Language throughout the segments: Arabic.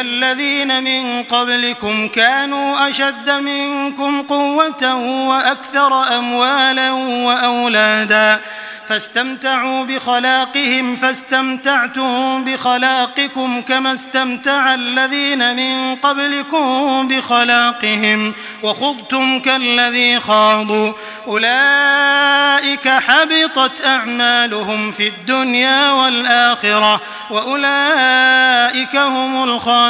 الذين من قبلكم كانوا أشد منكم قوة وأكثر أموالا وأولادا فاستمتعوا بخلاقهم فاستمتعتم بخلاقكم كما استمتع الذين من قبلكم بخلاقهم وخضتم كالذي خاضوا أولئك حبطت أعمالهم في الدنيا والآخرة وأولئك هم الخاسرون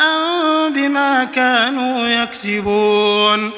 بما كانوا يكسبون.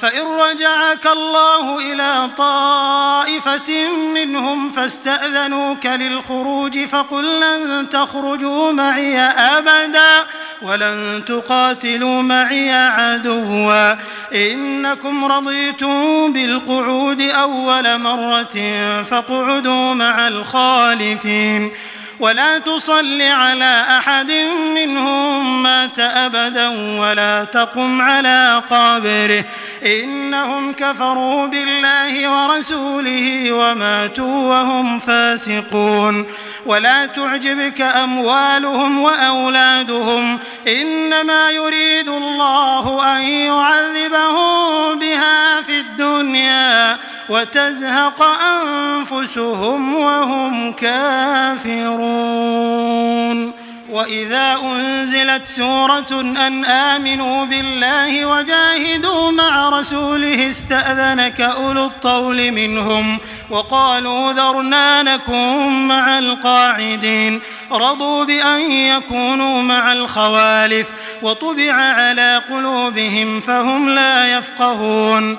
فإن رجعك الله إلى طائفة منهم فاستأذنوك للخروج فقل لن تخرجوا معي أبدا ولن تقاتلوا معي عدوا. إنكم رضيتم بالقعود أول مرة فاقعدوا مع الخالفين. ولا تصل على أحد منهم مات أبدا ولا تقم على قابره إنهم كفروا بالله ورسوله وماتوا وهم فاسقون. ولا تعجبك أموالهم وأولادهم. إنما يريد الله أن يعذبهم بها في الدنيا. وتزهق أنفسهم وهم كافرون. وإذا أنزلت سورة أن آمنوا بالله وجاهدوا مع رسوله استأذنك أولو الطول منهم وقالوا ذرنانكم مع القاعدين. رضوا بأن يكونوا مع الخوالف وطبع على قلوبهم فهم لا يفقهون.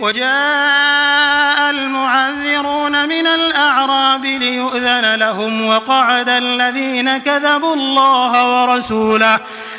وجاء المعذرون من الأعراب ليؤذن لهم وقعد الذين كذبوا الله ورسوله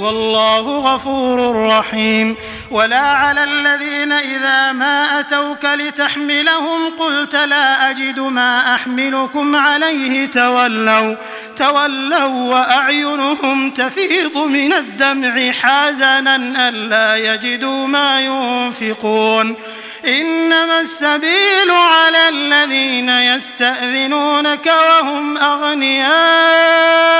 والله غفور رحيم. ولا على الذين إذا ما أتوك لتحملهم قلت لا أجد ما أحملكم عليه. تولوا تولوا وأعينهم تفيض من الدمع حزنا ألا يجدوا ما ينفقون. إنما السبيل على الذين يستأذنونك وهم أغنياء.